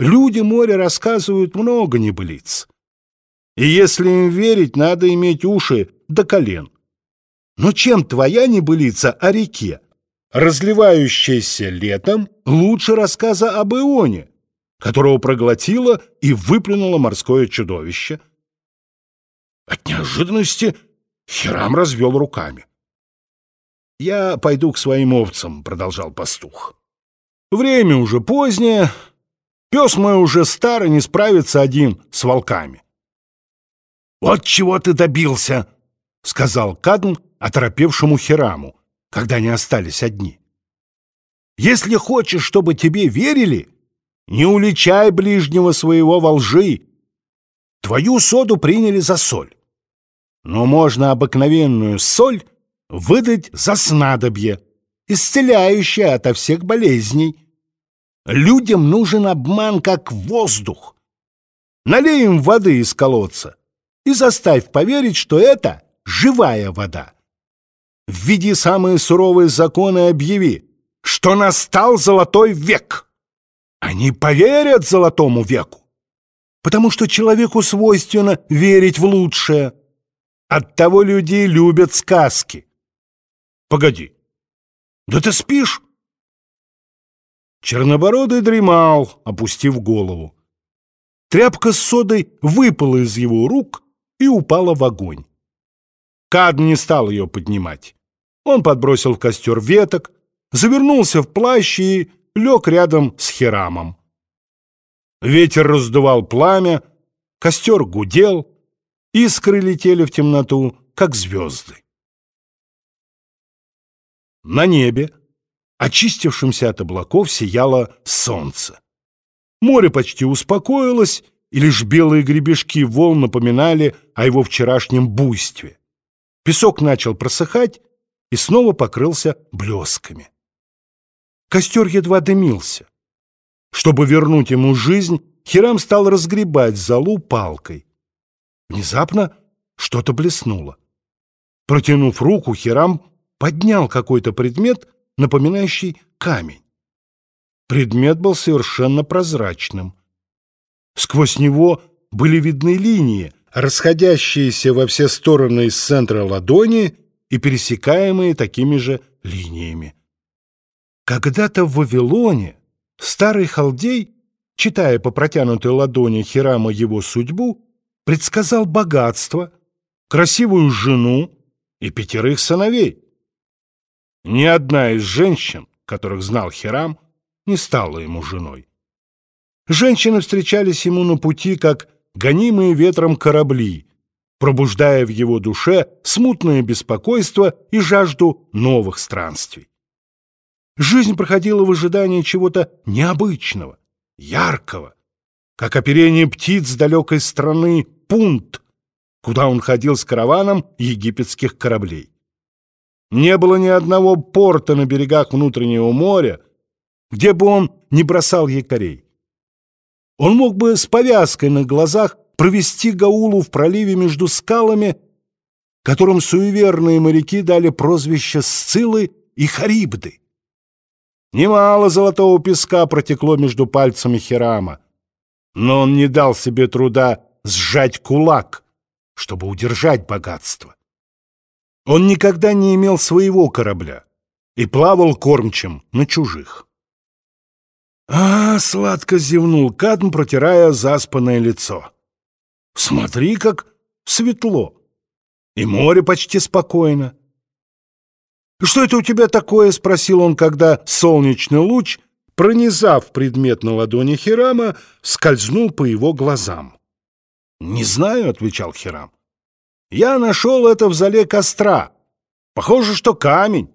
люди моря рассказывают много небылиц. И если им верить, надо иметь уши до колен. Но чем твоя небылица о реке, разливающаяся летом, лучше рассказа об Ионе, которого проглотило и выплюнуло морское чудовище? От неожиданности Хирам развел руками. «Я пойду к своим овцам», — продолжал пастух. «Время уже позднее, пес мой уже старый, не справится один с волками». «Вот чего ты добился», — сказал Кадн оторопевшему Хираму, когда они остались одни. «Если хочешь, чтобы тебе верили, не уличай ближнего своего во лжи. Твою соду приняли за соль, но можно обыкновенную соль выдать за снадобье, исцеляющее ото всех болезней. Людям нужен обман, как воздух. Налей им воды из колодца и заставь поверить, что это живая вода. Введи самые суровые законы и объяви, что настал золотой век. Они поверят золотому веку, потому что человеку свойственно верить в лучшее. Оттого люди любят сказки. Погоди, да ты спишь? Чернобородый дремал, опустив голову. Тряпка с содой выпала из его рук и упала в огонь. Кад не стал ее поднимать. Он подбросил в костер веток, завернулся в плащ и лег рядом с Хирамом. Ветер раздувал пламя, костер гудел, искры летели в темноту, как звезды. На небе, очистившемся от облаков, сияло солнце. Море почти успокоилось, и лишь белые гребешки волн напоминали о его вчерашнем буйстве. Песок начал просыхать и снова покрылся блесками. Костер едва дымился. Чтобы вернуть ему жизнь, Хирам стал разгребать залу палкой. Внезапно что-то блеснуло. Протянув руку, Хирам поднял какой-то предмет, напоминающий камень. Предмет был совершенно прозрачным. Сквозь него были видны линии, расходящиеся во все стороны из центра ладони и пересекаемые такими же линиями. Когда-то в Вавилоне старый халдей, читая по протянутой ладони Хирама его судьбу, предсказал богатство, красивую жену и пятерых сыновей. Ни одна из женщин, которых знал Хирам, не стала ему женой. Женщины встречались ему на пути, как гонимые ветром корабли, пробуждая в его душе смутное беспокойство и жажду новых странствий. Жизнь проходила в ожидании чего-то необычного, яркого, как оперение птиц с далекой страны Пунт, куда он ходил с караваном египетских кораблей. Не было ни одного порта на берегах внутреннего моря, где бы он не бросал якорей. Он мог бы с повязкой на глазах провести Гаулу в проливе между скалами, которым суеверные моряки дали прозвище Сцилы и Харибды. Немало золотого песка протекло между пальцами Хирама, но он не дал себе труда сжать кулак, чтобы удержать богатство. Он никогда не имел своего корабля и плавал кормчем на чужих. А, сладко зевнул Кадм, протирая заспанное лицо. Смотри, как светло. И море почти спокойно. «Что это у тебя такое?» — спросил он, когда солнечный луч, пронизав предмет на ладони Хирама, скользнул по его глазам. «Не знаю», — отвечал Хирам. Я нашел это в зале костра. Похоже, что камень.